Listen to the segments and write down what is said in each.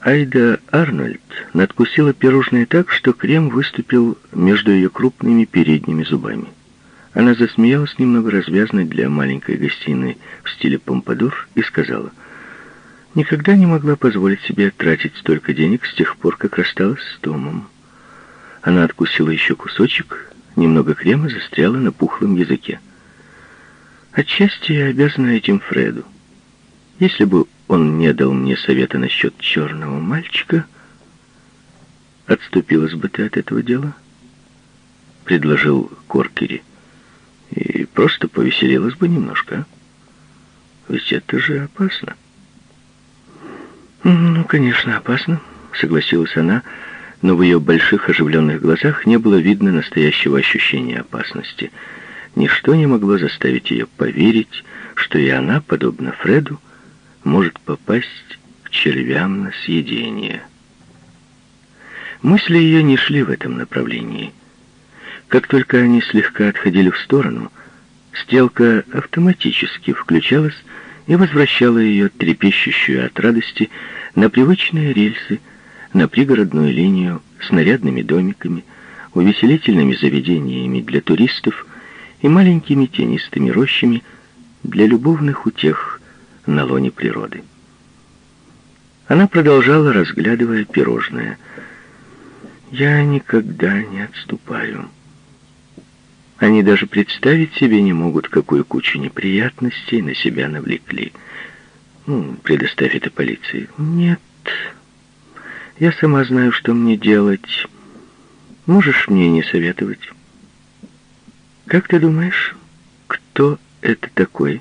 Айда Арнольд надкусила пирожное так, что крем выступил между ее крупными передними зубами. Она засмеялась немного развязной для маленькой гостиной в стиле помпадур и сказала, «Никогда не могла позволить себе тратить столько денег с тех пор, как рассталась с Томом». Она откусила еще кусочек, немного крема застряла на пухлом языке. «Отчасти я обязана этим Фреду. Если бы он не дал мне совета насчет черного мальчика, отступилась бы ты от этого дела?» — предложил Коркери и просто повеселилась бы немножко. А? Ведь это же опасно. Ну, конечно, опасно, согласилась она, но в ее больших оживленных глазах не было видно настоящего ощущения опасности. Ничто не могло заставить ее поверить, что и она, подобно Фреду, может попасть к червям на съедение. Мысли ее не шли в этом направлении — как только они слегка отходили в сторону, стрелка автоматически включалась и возвращала ее, трепещущую от радости, на привычные рельсы, на пригородную линию с нарядными домиками, увеселительными заведениями для туристов и маленькими тенистыми рощами для любовных утех на лоне природы. Она продолжала, разглядывая пирожное. «Я никогда не отступаю». Они даже представить себе не могут, какую кучу неприятностей на себя навлекли. Ну, предоставь это полиции. Нет, я сама знаю, что мне делать. Можешь мне не советовать? Как ты думаешь, кто это такой?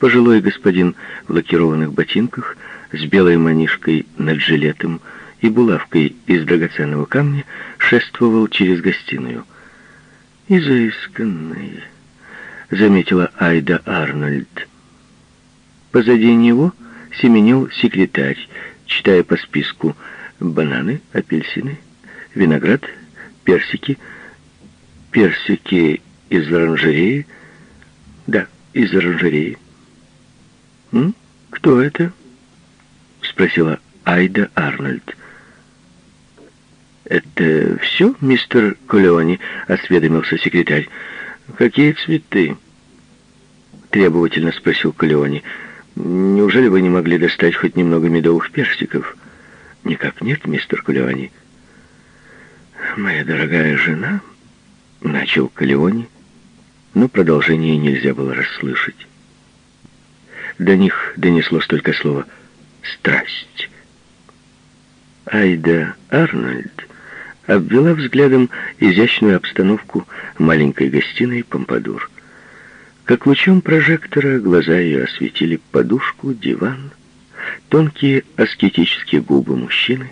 Пожилой господин в лакированных ботинках с белой манишкой над жилетом и булавкой из драгоценного камня шествовал через гостиную — изысканный», — заметила Айда Арнольд. Позади него семенил секретарь, читая по списку бананы, апельсины, виноград, персики, персики из оранжереи. Да, из оранжереи. «М? Кто это?» — спросила Айда Арнольд. «Это все, мистер Колеони?» — осведомился секретарь. «Какие цветы?» — требовательно спросил Колеони. «Неужели вы не могли достать хоть немного медовых персиков?» «Никак нет, мистер Колеони». «Моя дорогая жена», — начал Колеони, но продолжение нельзя было расслышать. До них донеслось только слово «страсть». Айда Арнольд обвела взглядом изящную обстановку маленькой гостиной Помпадур. Как лучом прожектора глаза ее осветили подушку, диван, тонкие аскетические губы мужчины,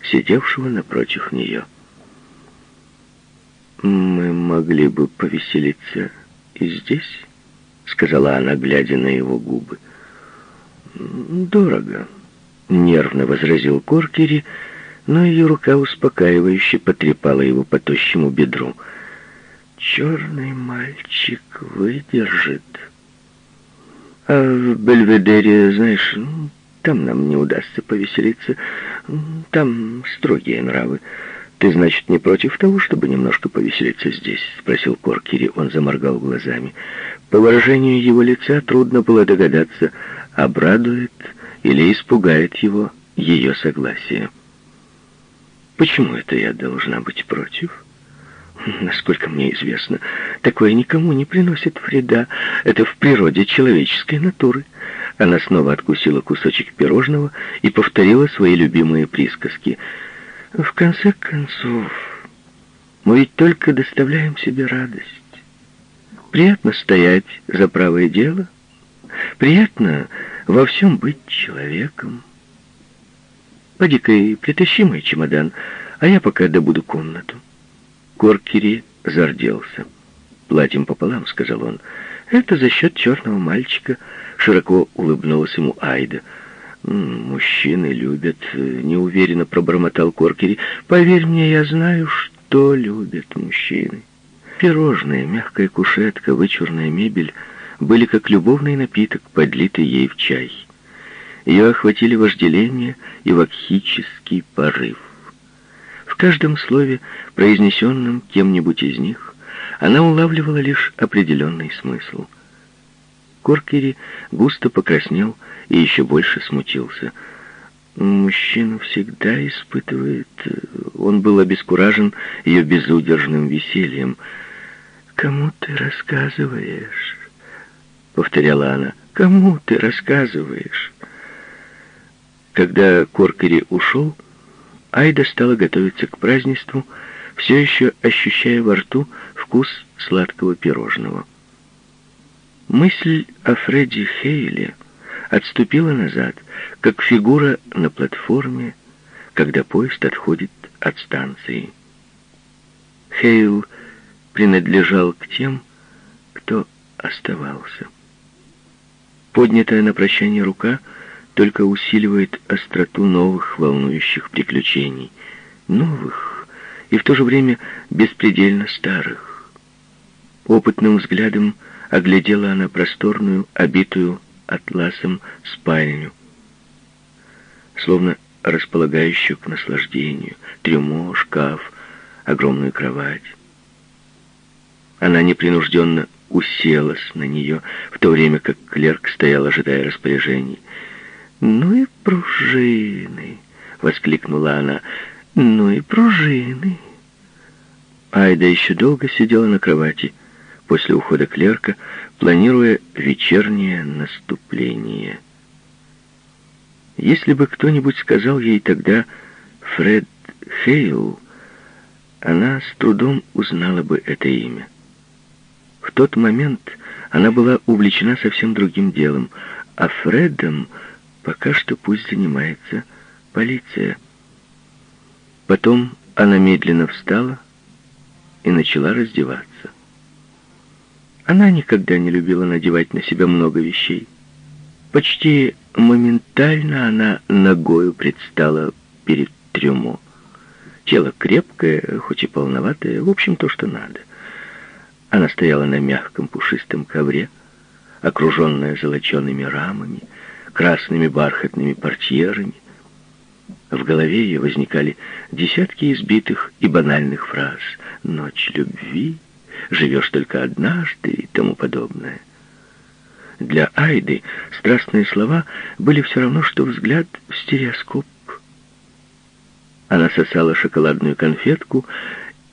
сидевшего напротив нее. «Мы могли бы повеселиться и здесь», — сказала она, глядя на его губы. «Дорого», — нервно возразил Коркери, — но ее рука успокаивающе потрепала его по тощему бедру. «Черный мальчик выдержит. А в Бельведере, знаешь, ну, там нам не удастся повеселиться. Там строгие нравы. Ты, значит, не против того, чтобы немножко повеселиться здесь?» — спросил Коркери. Он заморгал глазами. По выражению его лица трудно было догадаться, обрадует или испугает его ее согласие. Почему это я должна быть против? Насколько мне известно, такое никому не приносит вреда. Это в природе человеческой натуры. Она снова откусила кусочек пирожного и повторила свои любимые присказки. В конце концов, мы ведь только доставляем себе радость. Приятно стоять за правое дело. Приятно во всем быть человеком. Поди-ка и притащи мой чемодан, а я пока добуду комнату. Коркери зарделся. «Платим пополам», — сказал он. «Это за счет черного мальчика», — широко улыбнулась ему Айда. «Мужчины любят», — неуверенно пробормотал Коркери. «Поверь мне, я знаю, что любят мужчины». Пирожные, мягкая кушетка, вычурная мебель были как любовный напиток, подлитый ей в чай. Ее охватили вожделение и вакхический порыв. В каждом слове, произнесенном кем-нибудь из них, она улавливала лишь определенный смысл. Коркери густо покраснел и еще больше смутился. Мужчина всегда испытывает... Он был обескуражен ее безудержным весельем. «Кому ты рассказываешь?» — повторяла она. «Кому ты рассказываешь?» Когда Коркери ушел, Айда стала готовиться к празднеству, все еще ощущая во рту вкус сладкого пирожного. Мысль о Фредди Хейле отступила назад, как фигура на платформе, когда поезд отходит от станции. Хейл принадлежал к тем, кто оставался. Поднятая на прощание рука только усиливает остроту новых волнующих приключений. Новых и в то же время беспредельно старых. Опытным взглядом оглядела она просторную, обитую атласом спальню, словно располагающую к наслаждению, трюмо, шкаф, огромную кровать. Она непринужденно уселась на нее, в то время как клерк стоял, ожидая распоряжений. «Ну и пружины!» — воскликнула она. «Ну и пружины!» Айда еще долго сидела на кровати после ухода клерка, планируя вечернее наступление. Если бы кто-нибудь сказал ей тогда «Фред Хейл», она с трудом узнала бы это имя. В тот момент она была увлечена совсем другим делом, а Фредом пока что пусть занимается полиция. Потом она медленно встала и начала раздеваться. Она никогда не любила надевать на себя много вещей. Почти моментально она ногою предстала перед трюмо. Тело крепкое, хоть и полноватое, в общем, то, что надо — она стояла на мягком пушистом ковре, окруженная золочеными рамами, красными бархатными портьерами. В голове ее возникали десятки избитых и банальных фраз «Ночь любви», «Живешь только однажды» и тому подобное. Для Айды страстные слова были все равно, что взгляд в стереоскоп. Она сосала шоколадную конфетку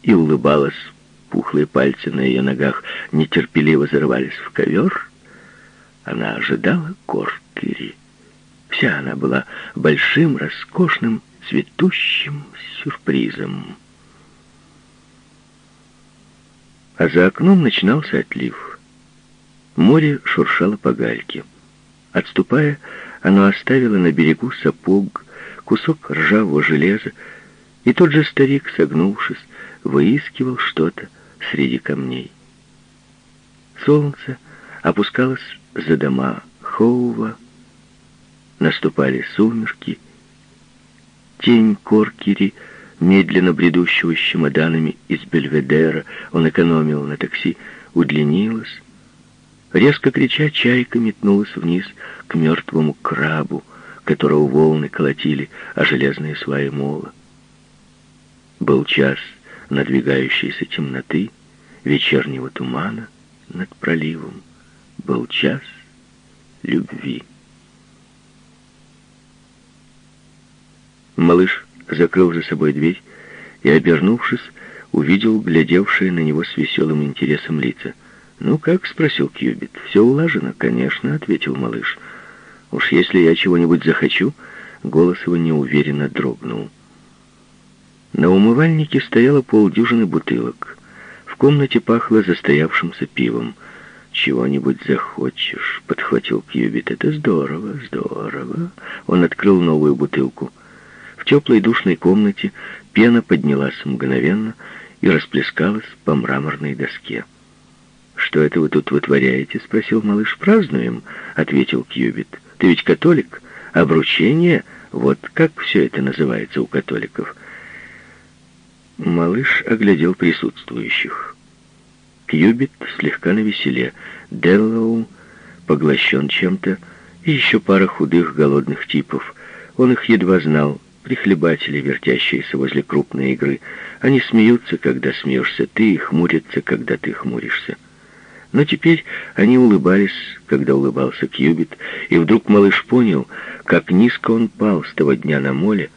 и улыбалась Пухлые пальцы на ее ногах нетерпеливо зарывались в ковер. Она ожидала Коркери. Вся она была большим, роскошным, цветущим сюрпризом. А за окном начинался отлив. Море шуршало по гальке. Отступая, оно оставило на берегу сапог, кусок ржавого железа, и тот же старик, согнувшись, выискивал что-то, среди камней. Солнце опускалось за дома Хоува, наступали сумерки, тень Коркери, медленно бредущего с чемоданами из Бельведера, он экономил на такси, удлинилась. Резко крича, чайка метнулась вниз к мертвому крабу, которого волны колотили о железные сваи мола. Был час надвигающейся темноты, вечернего тумана над проливом, был час любви. Малыш закрыл за собой дверь и, обернувшись, увидел глядевшие на него с веселым интересом лица. «Ну как?» — спросил Кьюбит. «Все улажено?» «Конечно», — ответил малыш. «Уж если я чего-нибудь захочу...» Голос его неуверенно дрогнул. На умывальнике стояло полдюжины бутылок. В комнате пахло застоявшимся пивом. «Чего-нибудь захочешь», — подхватил Кьюбит. «Это здорово, здорово». Он открыл новую бутылку. В теплой душной комнате пена поднялась мгновенно и расплескалась по мраморной доске. «Что это вы тут вытворяете?» — спросил малыш. «Празднуем», — ответил Кьюбит. «Ты ведь католик? Обручение? Вот как все это называется у католиков». Малыш оглядел присутствующих. Кьюбит слегка навеселе. Деллоу поглощен чем-то И еще пара худых, голодных типов. Он их едва знал, прихлебатели, вертящиеся возле крупной игры. Они смеются, когда смеешься ты, и хмурятся, когда ты хмуришься. Но теперь они улыбались, когда улыбался Кьюбит, и вдруг малыш понял, как низко он пал с того дня на моле,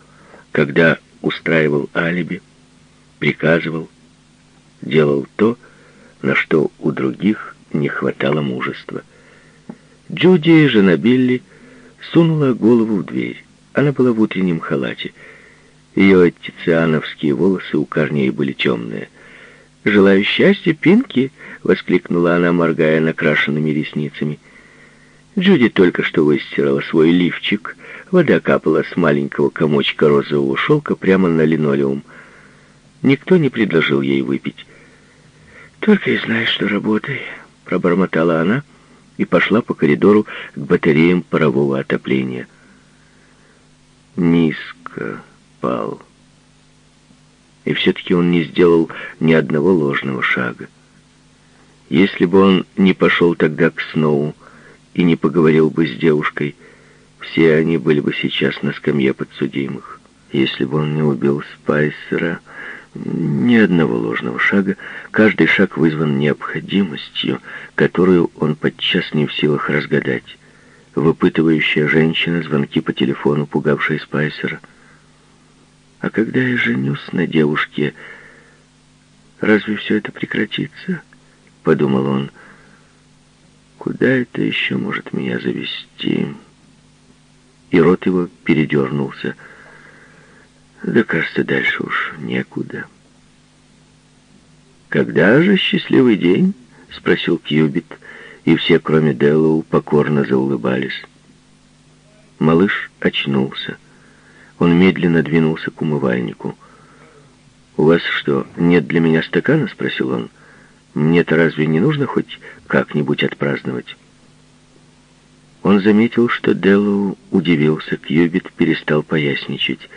когда устраивал алиби, приказывал, делал то, на что у других не хватало мужества. Джуди, жена Билли, сунула голову в дверь. Она была в утреннем халате. Ее тициановские волосы у корней были темные. «Желаю счастья, Пинки!» — воскликнула она, моргая накрашенными ресницами. Джуди только что выстирала свой лифчик. Вода капала с маленького комочка розового шелка прямо на линолеум. Никто не предложил ей выпить. «Только и знаешь, что работай», — пробормотала она и пошла по коридору к батареям парового отопления. Низко пал и все-таки он не сделал ни одного ложного шага. Если бы он не пошел тогда к Сноу и не поговорил бы с девушкой, все они были бы сейчас на скамье подсудимых. Если бы он не убил Спайсера, ни одного ложного шага, каждый шаг вызван необходимостью, которую он подчас не в силах разгадать. Выпытывающая женщина, звонки по телефону, пугавшая Спайсера — а когда я женюсь на девушке, разве все это прекратится? Подумал он. Куда это еще может меня завести? И рот его передернулся. Да, кажется, дальше уж некуда. «Когда же счастливый день?» — спросил Кьюбит, и все, кроме Дэллоу, покорно заулыбались. Малыш очнулся. Он медленно двинулся к умывальнику. «У вас что, нет для меня стакана?» — спросил он. «Мне-то разве не нужно хоть как-нибудь отпраздновать?» Он заметил, что Деллоу удивился, Кьюбит перестал поясничать.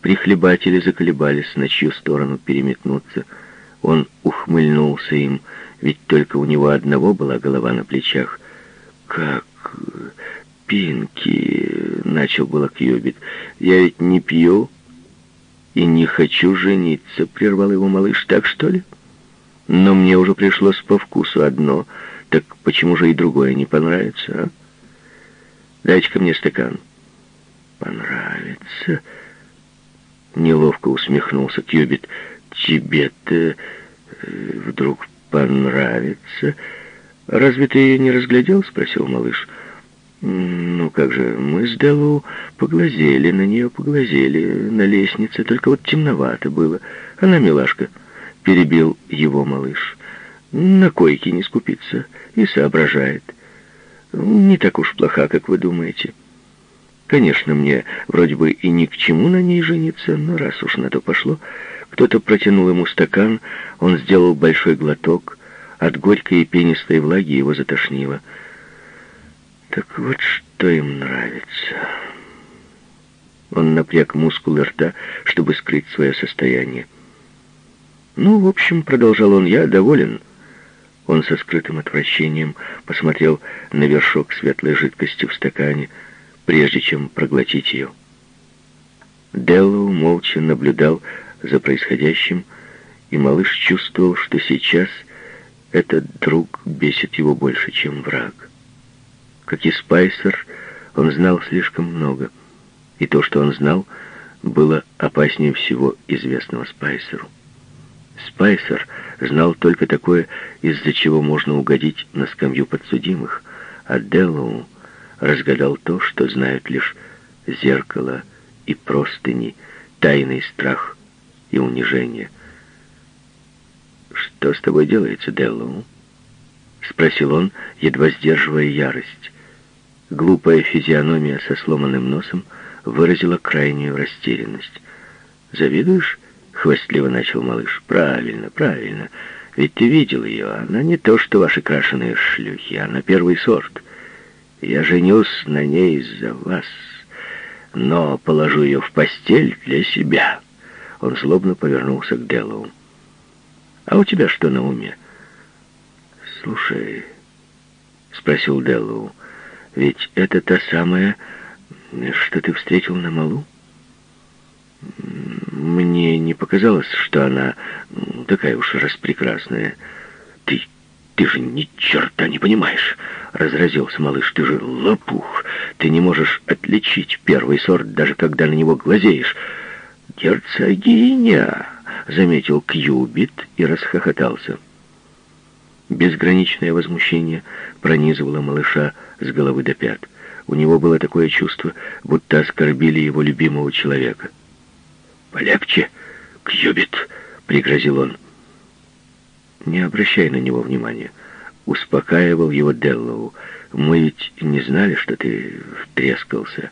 Прихлебатели заколебались, на чью сторону переметнуться. Он ухмыльнулся им, ведь только у него одного была голова на плечах. «Как Пинки», — начал было Кьюбит, — «я ведь не пью и не хочу жениться», — прервал его малыш, — «так что ли? Но мне уже пришлось по вкусу одно, так почему же и другое не понравится, а? Дайте-ка мне стакан». «Понравится?» — неловко усмехнулся Кьюбит. «Тебе-то э, вдруг понравится?» «Разве ты ее не разглядел?» — спросил малыш. «Ну как же, мы с Делу поглазели на нее, поглазели на лестнице, только вот темновато было. Она, милашка, перебил его малыш. На койке не скупится и соображает. Не так уж плоха, как вы думаете. Конечно, мне вроде бы и ни к чему на ней жениться, но раз уж на то пошло, кто-то протянул ему стакан, он сделал большой глоток, от горькой и пенистой влаги его затошнило — так вот, что им нравится. Он напряг мускулы рта, чтобы скрыть свое состояние. «Ну, в общем, — продолжал он, — я доволен». Он со скрытым отвращением посмотрел на вершок светлой жидкости в стакане, прежде чем проглотить ее. Деллоу молча наблюдал за происходящим, и малыш чувствовал, что сейчас этот друг бесит его больше, чем враг. Как и Спайсер, он знал слишком много. И то, что он знал, было опаснее всего известного Спайсеру. Спайсер знал только такое, из-за чего можно угодить на скамью подсудимых, а Деллоу разгадал то, что знают лишь зеркало и простыни, тайный страх и унижение. «Что с тобой делается, Деллоу?» — спросил он, едва сдерживая ярость. Глупая физиономия со сломанным носом выразила крайнюю растерянность. «Завидуешь?» — хвастливо начал малыш. «Правильно, правильно. Ведь ты видел ее. Она не то, что ваши крашеные шлюхи. Она первый сорт. Я женюсь на ней из-за вас, но положу ее в постель для себя». Он злобно повернулся к Деллоу. «А у тебя что на уме?» «Слушай», — спросил Деллоу, — Ведь это та самая, что ты встретил на малу? Мне не показалось, что она такая уж распрекрасная. Ты, ты же ни черта не понимаешь, разразился малыш. Ты же лопух. Ты не можешь отличить первый сорт, даже когда на него глазеешь. Герцогиня, заметил Кьюбит и расхохотался. Безграничное возмущение пронизывало малыша с головы до пят. У него было такое чувство, будто оскорбили его любимого человека. «Полегче, Кьюбит!» — пригрозил он. «Не обращай на него внимания», — успокаивал его Деллоу. «Мы ведь не знали, что ты втрескался».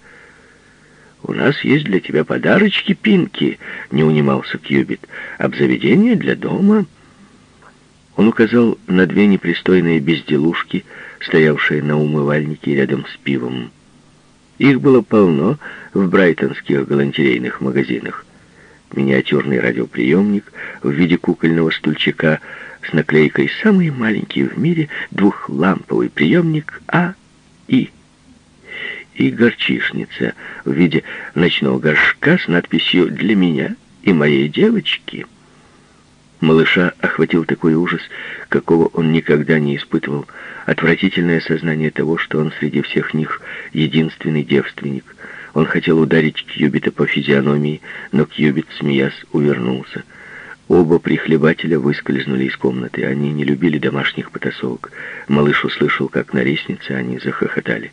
«У нас есть для тебя подарочки, Пинки», — не унимался Кьюбит. «Обзаведение для дома». Он указал на две непристойные безделушки, стоявшие на умывальнике рядом с пивом. Их было полно в брайтонских галантерейных магазинах. Миниатюрный радиоприемник в виде кукольного стульчика с наклейкой «Самый маленький в мире двухламповый приемник А и и горчишница в виде ночного горшка с надписью «Для меня и моей девочки». Малыша охватил такой ужас, какого он никогда не испытывал. Отвратительное сознание того, что он среди всех них единственный девственник. Он хотел ударить Кьюбита по физиономии, но Кьюбит, смеясь, увернулся. Оба прихлебателя выскользнули из комнаты. Они не любили домашних потасовок. Малыш услышал, как на лестнице они захохотали.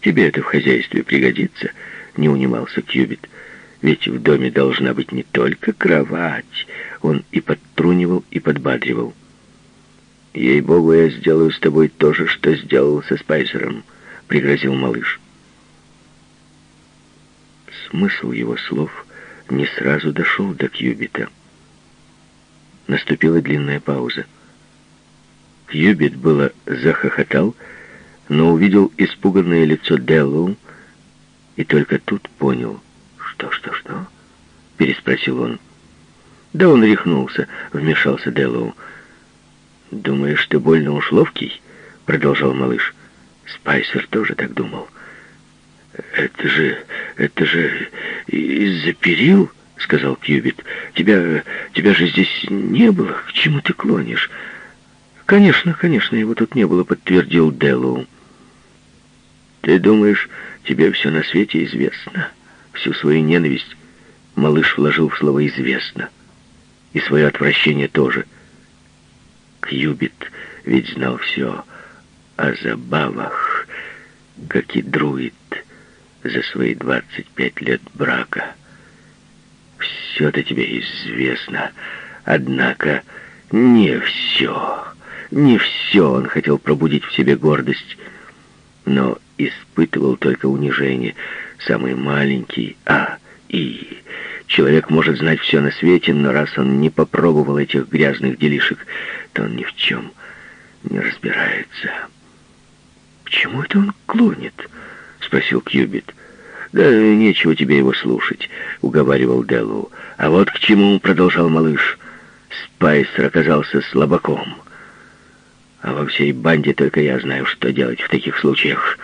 «Тебе это в хозяйстве пригодится», — не унимался Кьюбит. Ведь в доме должна быть не только кровать. Он и подтрунивал, и подбадривал. «Ей-богу, я сделаю с тобой то же, что сделал со Спайсером», — пригрозил малыш. Смысл его слов не сразу дошел до Кьюбита. Наступила длинная пауза. Кьюбит было захохотал, но увидел испуганное лицо Деллоу и только тут понял — «Что, что, что?» — переспросил он. «Да он рехнулся», — вмешался Дэллоу. «Думаешь, ты больно уж ловкий?» — продолжал малыш. Спайсер тоже так думал. «Это же... это же из-за перил?» — сказал Кьюбит. «Тебя... тебя же здесь не было. К чему ты клонишь?» «Конечно, конечно, его тут не было», — подтвердил Дэллоу. «Ты думаешь, тебе все на свете известно?» Всю свою ненависть малыш вложил в слово «известно». И свое отвращение тоже. Кьюбит ведь знал все о забавах, как и друид за свои 25 лет брака. Все это тебе известно, однако не все, не все он хотел пробудить в себе гордость, но испытывал только унижение — самый маленький, а, и. Человек может знать все на свете, но раз он не попробовал этих грязных делишек, то он ни в чем не разбирается. «К чему это он клонит?» — спросил Кьюбит. «Да нечего тебе его слушать», — уговаривал Деллоу. «А вот к чему», — продолжал малыш. «Спайсер оказался слабаком. А во всей банде только я знаю, что делать в таких случаях».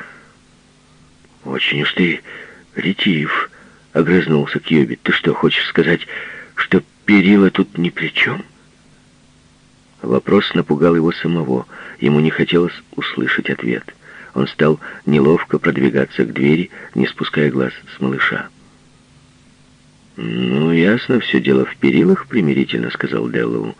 «Очень уж ты ретив», — огрызнулся Кьюбит. «Ты что, хочешь сказать, что перила тут ни при чем?» Вопрос напугал его самого. Ему не хотелось услышать ответ. Он стал неловко продвигаться к двери, не спуская глаз с малыша. «Ну, ясно, все дело в перилах», — примирительно сказал Деллоу.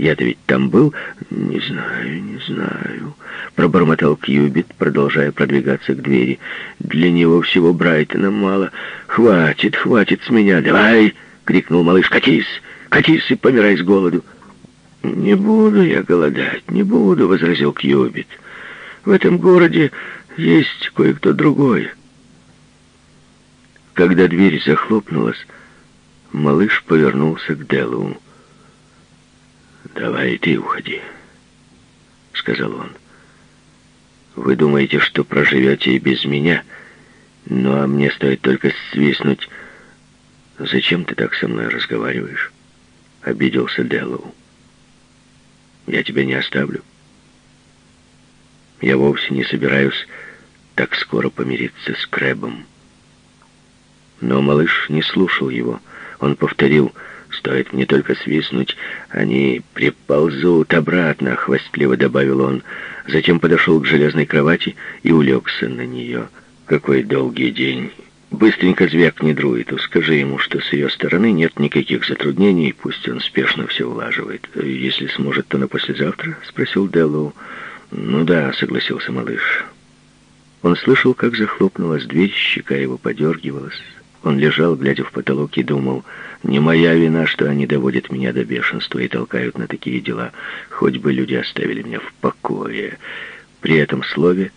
Я-то ведь там был. Не знаю, не знаю. Пробормотал Кьюбит, продолжая продвигаться к двери. Для него всего Брайтона мало. Хватит, хватит с меня. Давай! Крикнул малыш. Катись! Катись и помирай с голоду. «Не буду я голодать, не буду», — возразил Кьюбит. «В этом городе есть кое-кто другой». Когда дверь захлопнулась, малыш повернулся к Делу. «Давай ты уходи», — сказал он. «Вы думаете, что проживете и без меня? Ну, а мне стоит только свистнуть. Зачем ты так со мной разговариваешь?» — обиделся Деллоу. «Я тебя не оставлю». Я вовсе не собираюсь так скоро помириться с Крэбом. Но малыш не слушал его. Он повторил, «Стоит мне только свистнуть, они приползут обратно», — хвастливо добавил он. Затем подошел к железной кровати и улегся на нее. «Какой долгий день!» Быстренько звякни друиду, скажи ему, что с ее стороны нет никаких затруднений, пусть он спешно все улаживает. Если сможет, то на послезавтра, спросил Деллоу. Ну да, согласился малыш. Он слышал, как захлопнулась дверь, щека его подергивалась. Он лежал, глядя в потолок, и думал, не моя вина, что они доводят меня до бешенства и толкают на такие дела, хоть бы люди оставили меня в покое. При этом слове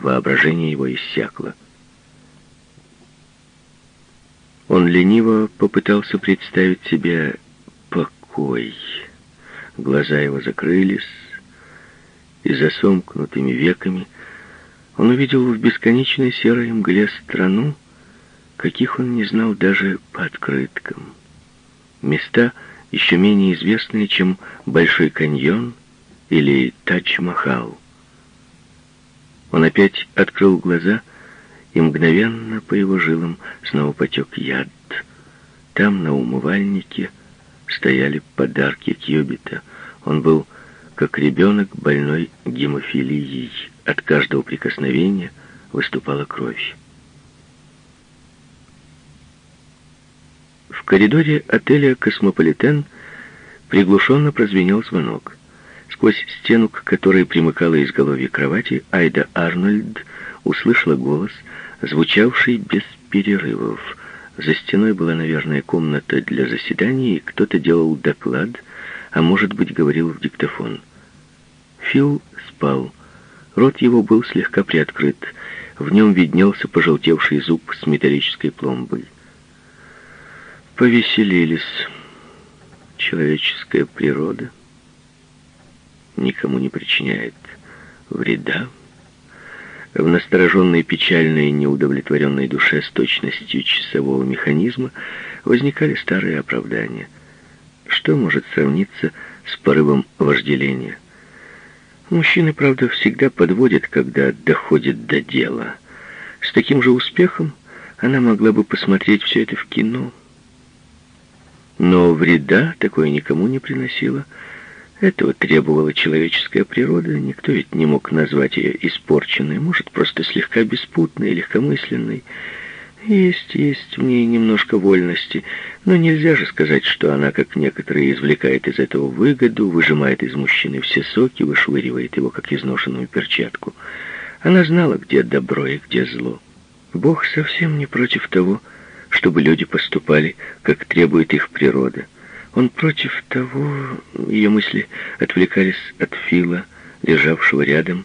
воображение его иссякло. Он лениво попытался представить себе покой. Глаза его закрылись, и за веками он увидел в бесконечной серой мгле страну, каких он не знал даже по открыткам. Места еще менее известные, чем Большой каньон или Тадж-Махал. Он опять открыл глаза и мгновенно по его жилам снова потек яд. Там, на умывальнике, стояли подарки Кьюбита. Он был как ребенок, больной гемофилией. От каждого прикосновения выступала кровь. В коридоре отеля «Космополитен» приглушенно прозвенел звонок. Сквозь стену, к которой примыкало изголовье кровати, Айда Арнольд услышала голос — звучавший без перерывов. За стеной была, наверное, комната для заседаний, и кто-то делал доклад, а может быть, говорил в диктофон. Фил спал. Рот его был слегка приоткрыт. В нем виднелся пожелтевший зуб с металлической пломбой. Повеселились. Человеческая природа никому не причиняет вреда в настороженной, печальной, неудовлетворенной душе с точностью часового механизма возникали старые оправдания. Что может сравниться с порывом вожделения? Мужчины, правда, всегда подводят, когда доходит до дела. С таким же успехом она могла бы посмотреть все это в кино. Но вреда такое никому не приносило. Этого требовала человеческая природа, никто ведь не мог назвать ее испорченной, может, просто слегка беспутной, легкомысленной. Есть, есть в ней немножко вольности, но нельзя же сказать, что она, как некоторые, извлекает из этого выгоду, выжимает из мужчины все соки, вышвыривает его, как изношенную перчатку. Она знала, где добро и где зло. Бог совсем не против того, чтобы люди поступали, как требует их природа. Он против того... Ее мысли отвлекались от Фила, лежавшего рядом,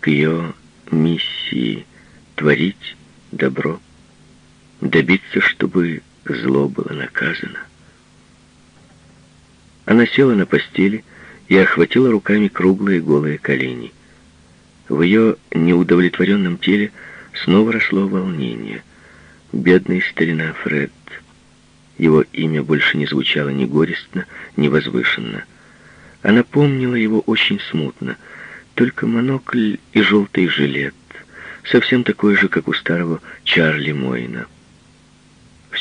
к ее миссии творить добро, добиться, чтобы зло было наказано. Она села на постели и охватила руками круглые голые колени. В ее неудовлетворенном теле снова росло волнение. Бедный старина Фред — его имя больше не звучало ни горестно, ни возвышенно. Она помнила его очень смутно. Только монокль и желтый жилет, совсем такой же, как у старого Чарли Мойна.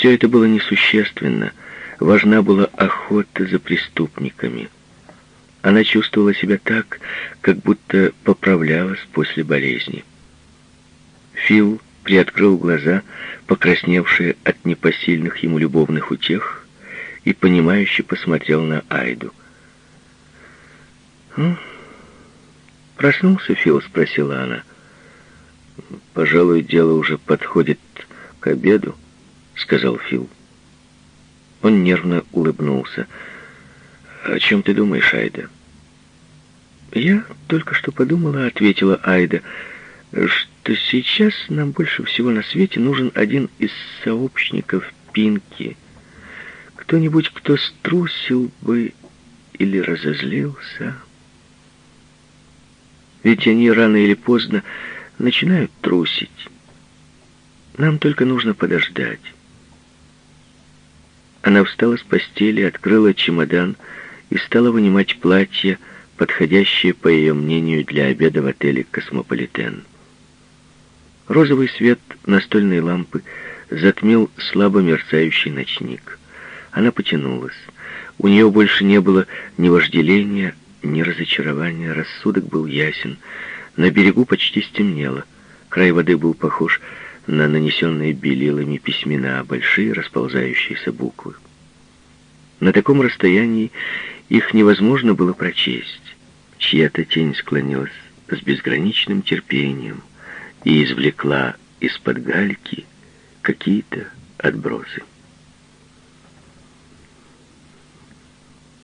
Все это было несущественно. Важна была охота за преступниками. Она чувствовала себя так, как будто поправлялась после болезни. Фил приоткрыл глаза, покрасневшие от непосильных ему любовных утех, и понимающе посмотрел на Айду. «Ну, проснулся Фил?» — спросила она. «Пожалуй, дело уже подходит к обеду», — сказал Фил. Он нервно улыбнулся. «О чем ты думаешь, Айда?» «Я только что подумала», — ответила Айда, — что сейчас нам больше всего на свете нужен один из сообщников Пинки. Кто-нибудь, кто струсил бы или разозлился. Ведь они рано или поздно начинают трусить. Нам только нужно подождать. Она встала с постели, открыла чемодан и стала вынимать платье, подходящее, по ее мнению, для обеда в отеле «Космополитен». Розовый свет настольной лампы затмил слабо мерцающий ночник. Она потянулась. У нее больше не было ни вожделения, ни разочарования. Рассудок был ясен. На берегу почти стемнело. Край воды был похож на нанесенные белилами письмена, большие расползающиеся буквы. На таком расстоянии их невозможно было прочесть. Чья-то тень склонилась с безграничным терпением и извлекла из-под гальки какие-то отбросы.